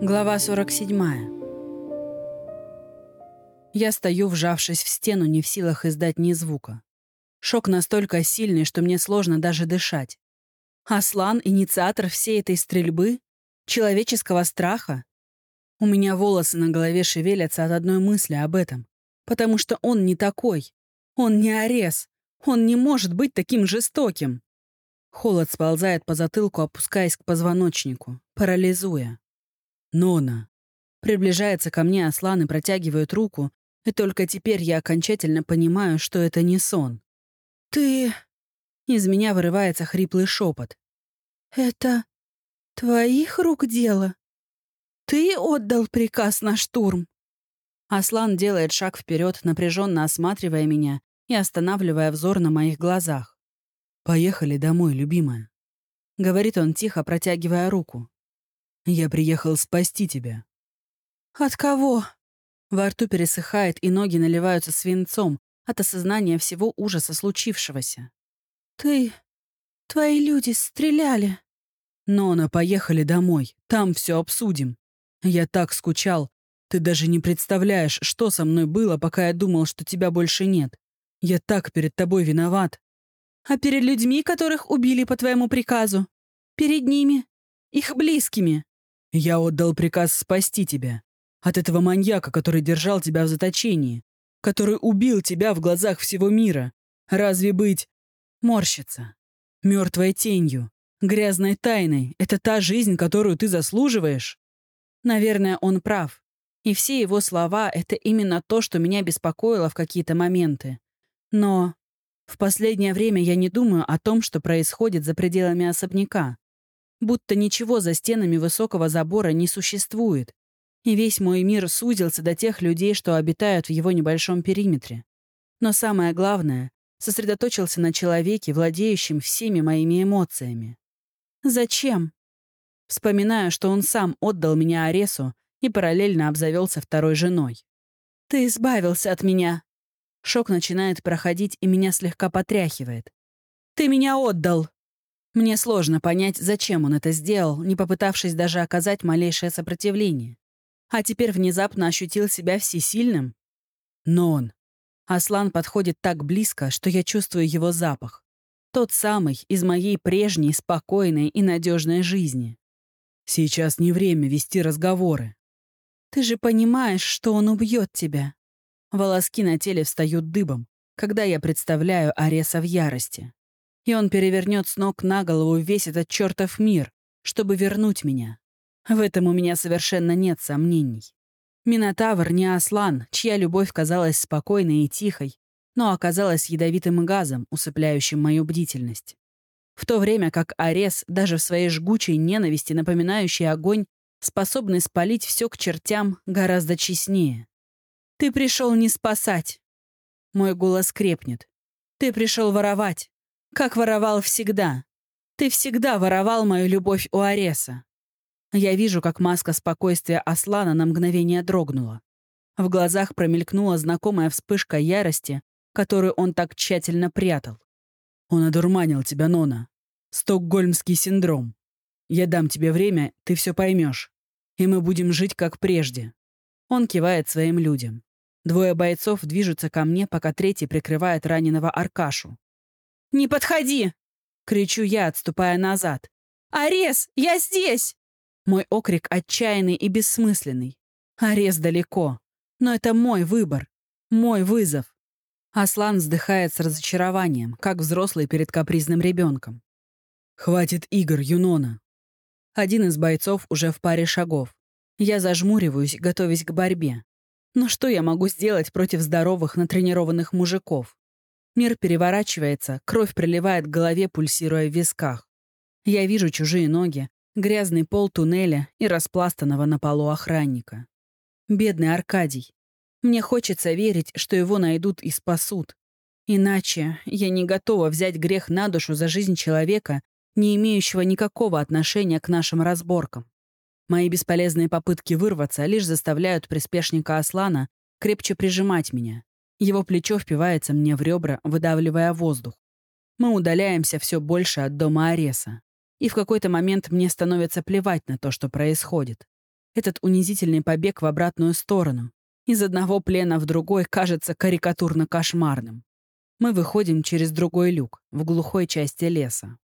Глава 47. Я стою, вжавшись в стену, не в силах издать ни звука. Шок настолько сильный, что мне сложно даже дышать. Аслан — инициатор всей этой стрельбы? Человеческого страха? У меня волосы на голове шевелятся от одной мысли об этом. Потому что он не такой. Он не Арес. Он не может быть таким жестоким. Холод сползает по затылку, опускаясь к позвоночнику, парализуя. «Нона!» Приближается ко мне Аслан и протягивает руку, и только теперь я окончательно понимаю, что это не сон. «Ты...» Из меня вырывается хриплый шепот. «Это твоих рук дело? Ты отдал приказ на штурм?» Аслан делает шаг вперед, напряженно осматривая меня и останавливая взор на моих глазах. «Поехали домой, любимая», — говорит он тихо, протягивая руку. «Я приехал спасти тебя». «От кого?» Во рту пересыхает, и ноги наливаются свинцом от осознания всего ужаса случившегося. «Ты... твои люди стреляли». «Нона, поехали домой. Там все обсудим. Я так скучал. Ты даже не представляешь, что со мной было, пока я думал, что тебя больше нет. Я так перед тобой виноват. А перед людьми, которых убили по твоему приказу? Перед ними? Их близкими?» «Я отдал приказ спасти тебя. От этого маньяка, который держал тебя в заточении. Который убил тебя в глазах всего мира. Разве быть...» Морщится. Мертвой тенью. Грязной тайной. Это та жизнь, которую ты заслуживаешь? Наверное, он прав. И все его слова — это именно то, что меня беспокоило в какие-то моменты. Но в последнее время я не думаю о том, что происходит за пределами особняка. Будто ничего за стенами высокого забора не существует. И весь мой мир сузился до тех людей, что обитают в его небольшом периметре. Но самое главное, сосредоточился на человеке, владеющем всеми моими эмоциями. Зачем? Вспоминаю, что он сам отдал меня Аресу и параллельно обзавелся второй женой. «Ты избавился от меня», Шок начинает проходить, и меня слегка потряхивает. «Ты меня отдал!» Мне сложно понять, зачем он это сделал, не попытавшись даже оказать малейшее сопротивление. А теперь внезапно ощутил себя всесильным. Но он. Аслан подходит так близко, что я чувствую его запах. Тот самый из моей прежней, спокойной и надежной жизни. Сейчас не время вести разговоры. Ты же понимаешь, что он убьет тебя. Волоски на теле встают дыбом, когда я представляю Ареса в ярости. И он перевернет с ног на голову весь этот чертов мир, чтобы вернуть меня. В этом у меня совершенно нет сомнений. Минотавр не Аслан, чья любовь казалась спокойной и тихой, но оказалась ядовитым газом, усыпляющим мою бдительность. В то время как Арес, даже в своей жгучей ненависти, напоминающий огонь, способный спалить все к чертям гораздо честнее. Ты пришел не спасать. Мой голос крепнет. Ты пришел воровать. Как воровал всегда. Ты всегда воровал мою любовь у Ареса. Я вижу, как маска спокойствия Аслана на мгновение дрогнула. В глазах промелькнула знакомая вспышка ярости, которую он так тщательно прятал. «Он одурманил тебя, Нона. Стокгольмский синдром. Я дам тебе время, ты все поймешь. И мы будем жить как прежде». Он кивает своим людям. Двое бойцов движутся ко мне, пока третий прикрывает раненого Аркашу. «Не подходи!» — кричу я, отступая назад. «Арес, я здесь!» Мой окрик отчаянный и бессмысленный. Арес далеко. Но это мой выбор. Мой вызов. Аслан вздыхает с разочарованием, как взрослый перед капризным ребенком. «Хватит игр, Юнона!» Один из бойцов уже в паре шагов. Я зажмуриваюсь, готовясь к борьбе. Но что я могу сделать против здоровых, натренированных мужиков? Мир переворачивается, кровь приливает к голове, пульсируя в висках. Я вижу чужие ноги, грязный пол туннеля и распластанного на полу охранника. Бедный Аркадий. Мне хочется верить, что его найдут и спасут. Иначе я не готова взять грех на душу за жизнь человека, не имеющего никакого отношения к нашим разборкам. Мои бесполезные попытки вырваться лишь заставляют приспешника Аслана крепче прижимать меня. Его плечо впивается мне в ребра, выдавливая воздух. Мы удаляемся все больше от дома Ареса. И в какой-то момент мне становится плевать на то, что происходит. Этот унизительный побег в обратную сторону. Из одного плена в другой кажется карикатурно кошмарным. Мы выходим через другой люк, в глухой части леса.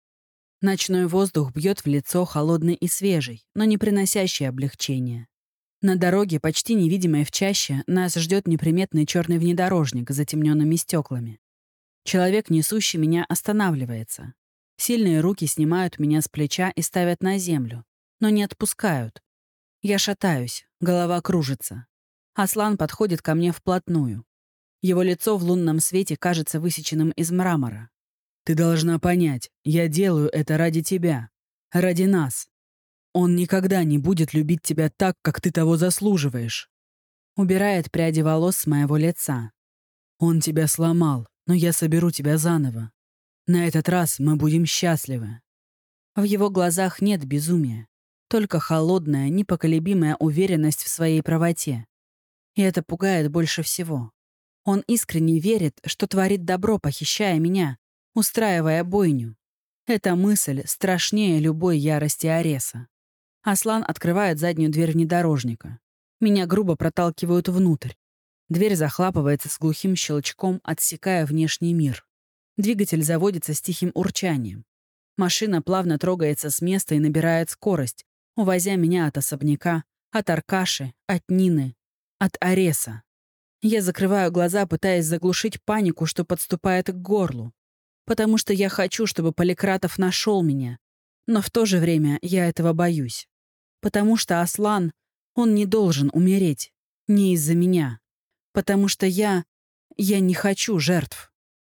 Ночной воздух бьет в лицо холодный и свежий, но не приносящий облегчения. На дороге, почти невидимой в чаще, нас ждет неприметный черный внедорожник с затемненными стеклами. Человек, несущий меня, останавливается. Сильные руки снимают меня с плеча и ставят на землю, но не отпускают. Я шатаюсь, голова кружится. Аслан подходит ко мне вплотную. Его лицо в лунном свете кажется высеченным из мрамора. «Ты должна понять, я делаю это ради тебя. Ради нас. Он никогда не будет любить тебя так, как ты того заслуживаешь». Убирает пряди волос с моего лица. «Он тебя сломал, но я соберу тебя заново. На этот раз мы будем счастливы». В его глазах нет безумия, только холодная, непоколебимая уверенность в своей правоте. И это пугает больше всего. Он искренне верит, что творит добро, похищая меня, устраивая бойню. Эта мысль страшнее любой ярости Ареса. Аслан открывает заднюю дверь внедорожника. Меня грубо проталкивают внутрь. Дверь захлапывается с глухим щелчком, отсекая внешний мир. Двигатель заводится с тихим урчанием. Машина плавно трогается с места и набирает скорость, увозя меня от особняка, от Аркаши, от Нины, от Ареса. Я закрываю глаза, пытаясь заглушить панику, что подступает к горлу. Потому что я хочу, чтобы Поликратов нашел меня. Но в то же время я этого боюсь. Потому что Аслан, он не должен умереть. Не из-за меня. Потому что я... Я не хочу жертв.